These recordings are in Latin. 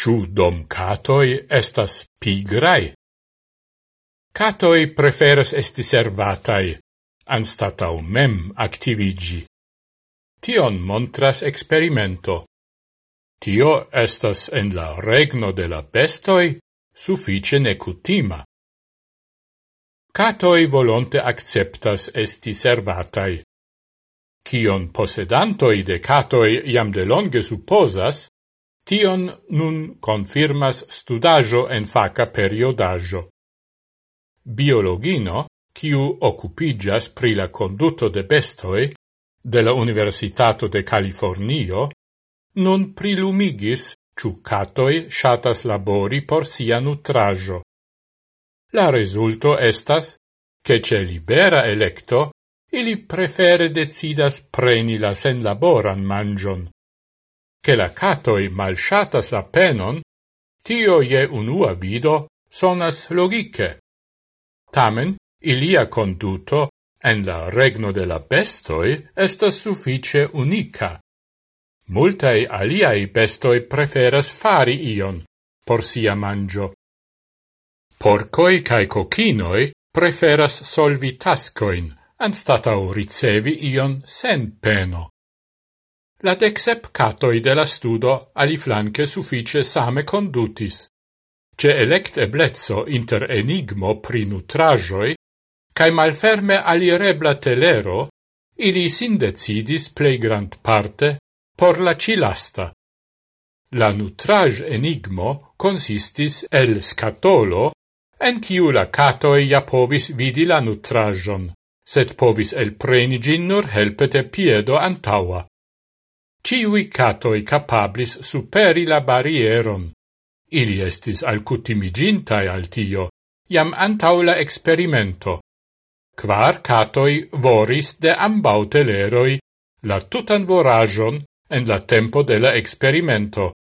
Ciu dom catoi estas pigrai? Catoi preferas esti servatai, anstatau mem activigi. Tion montras experimento. Tio estas en la regno de la bestoi suffice necutima. Catoi volonte acceptas esti servatai. Cion posedantoi de catoi iam de longe supposas, Tion nun confirmas studajo en faca periodajo. Biologino, kiu occupigas pri la conduto de bestoi de la Universitato de Californio, nun prilumigis ciu catoi shatas labori por sia nutrajo. La resulto estas che ce libera electo ili prefere decidas preni la senlaboran mangion che la catoi malshatas la penon, tio je unua vido sonas logice. Tamen, ilia conduto en la regno de la bestoi estas suffice unica. Multae aliai bestoi preferas fari ion por sia mangio. Porcoi cae cocinoi preferas solvi tascoin, anstatau ricevi ion sen peno. La decsep catoi de la studo aliflanque suffice same condutis. Ce elect eblezzo inter enigmo pri nutrajoi, cae malferme alirebla telero, ili sindecidis plei grand parte por la cilasta. La nutraj enigmo consistis el scatolo, en ciu la catoi ja povis vidi la nutrajon, sed povis el prenigin nur helpete piedo antaua. Ciui catoi capablis superi la barrieron. Ili estis alcutimigintai al tio, antaula experimento. Quar catoi voris de ambau teleroi la tutan voragion en la tempo de la experimento.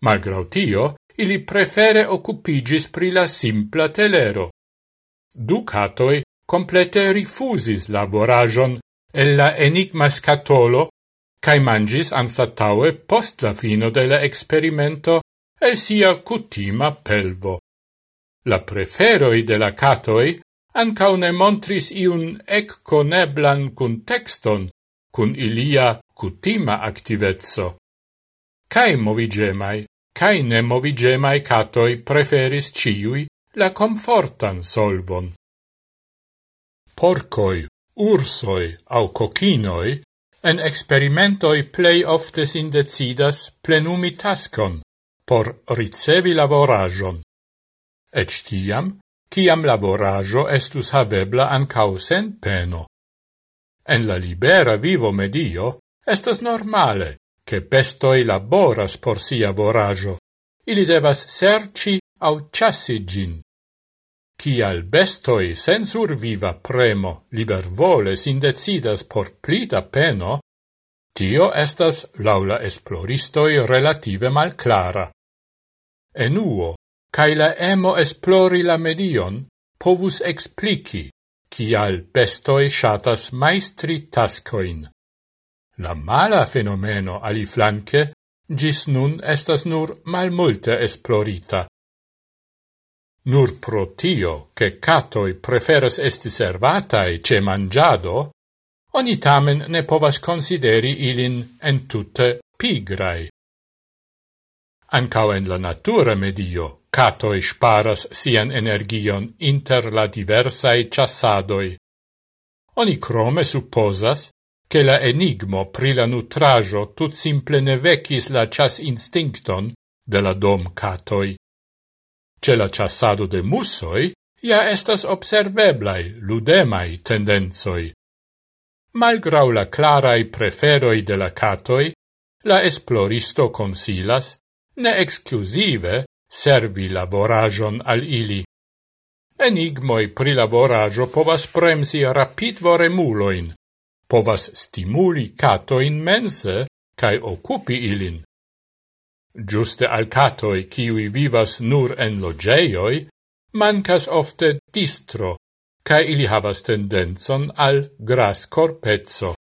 Malgrau tio, ili prefere occupigis pri la simpla telero. Du catoi complete rifusis la voragion en la enigma scatolo cae mangis anstataue post la fino de la experimento e sia cutima pelvo. La preferoi de la catoi ancau ne montris iun ec coneblan contexton cun ilia cutima activezzo. Cae movigemai, cae ne movigemai catoi preferis ciui la confortan solvon. Porcoi, ursoi au cocinoi En experimentoi plei ofte sin decidas plenumi tascon por ricevi lavorajon. Ec tiam, ciam lavorajo estus havebla ancau sen peno. En la libera vivo medio estas normale che bestoi laboras por sia vorajo. Ili devas serci au chassigin. Tial bestoi sensur viva premo liber libervole sindecidas por plita peno, tio estas laula esploristoi relative malclara. Enuo, cae la emo esplori la medion, povus explici kial bestoi shatas maestri tascoin. La mala fenomeno aliflanque gis nun estas nur malmulte esplorita, Nur pro tio che catoi preferas esti servatai ce mangiado, oni tamen ne povas consideri ilin entute pigrai. Ancao en la natura medio, catoi sparas sian energion inter la diversae chassadoi. Oni crome supposas che la enigmo pri la nutrajo tut simple ne vecis la chas instincton de la dom catoi Ce la chassado de mussoi ja estas observeblai ludemai tendenzoi. Malgrau la clarai preferoi de la catoi, la esploristo consilas ne exclusive servi laborajon al ili. Enigmoi pri laborajo povas premsi rapid voremuloin, povas stimuli catoin mense cae occupi ilin. Giuste al catoi, ciui vivas nur en logeioi, mancas ofte distro, ca ili havas tendenzon al gras corpezzo.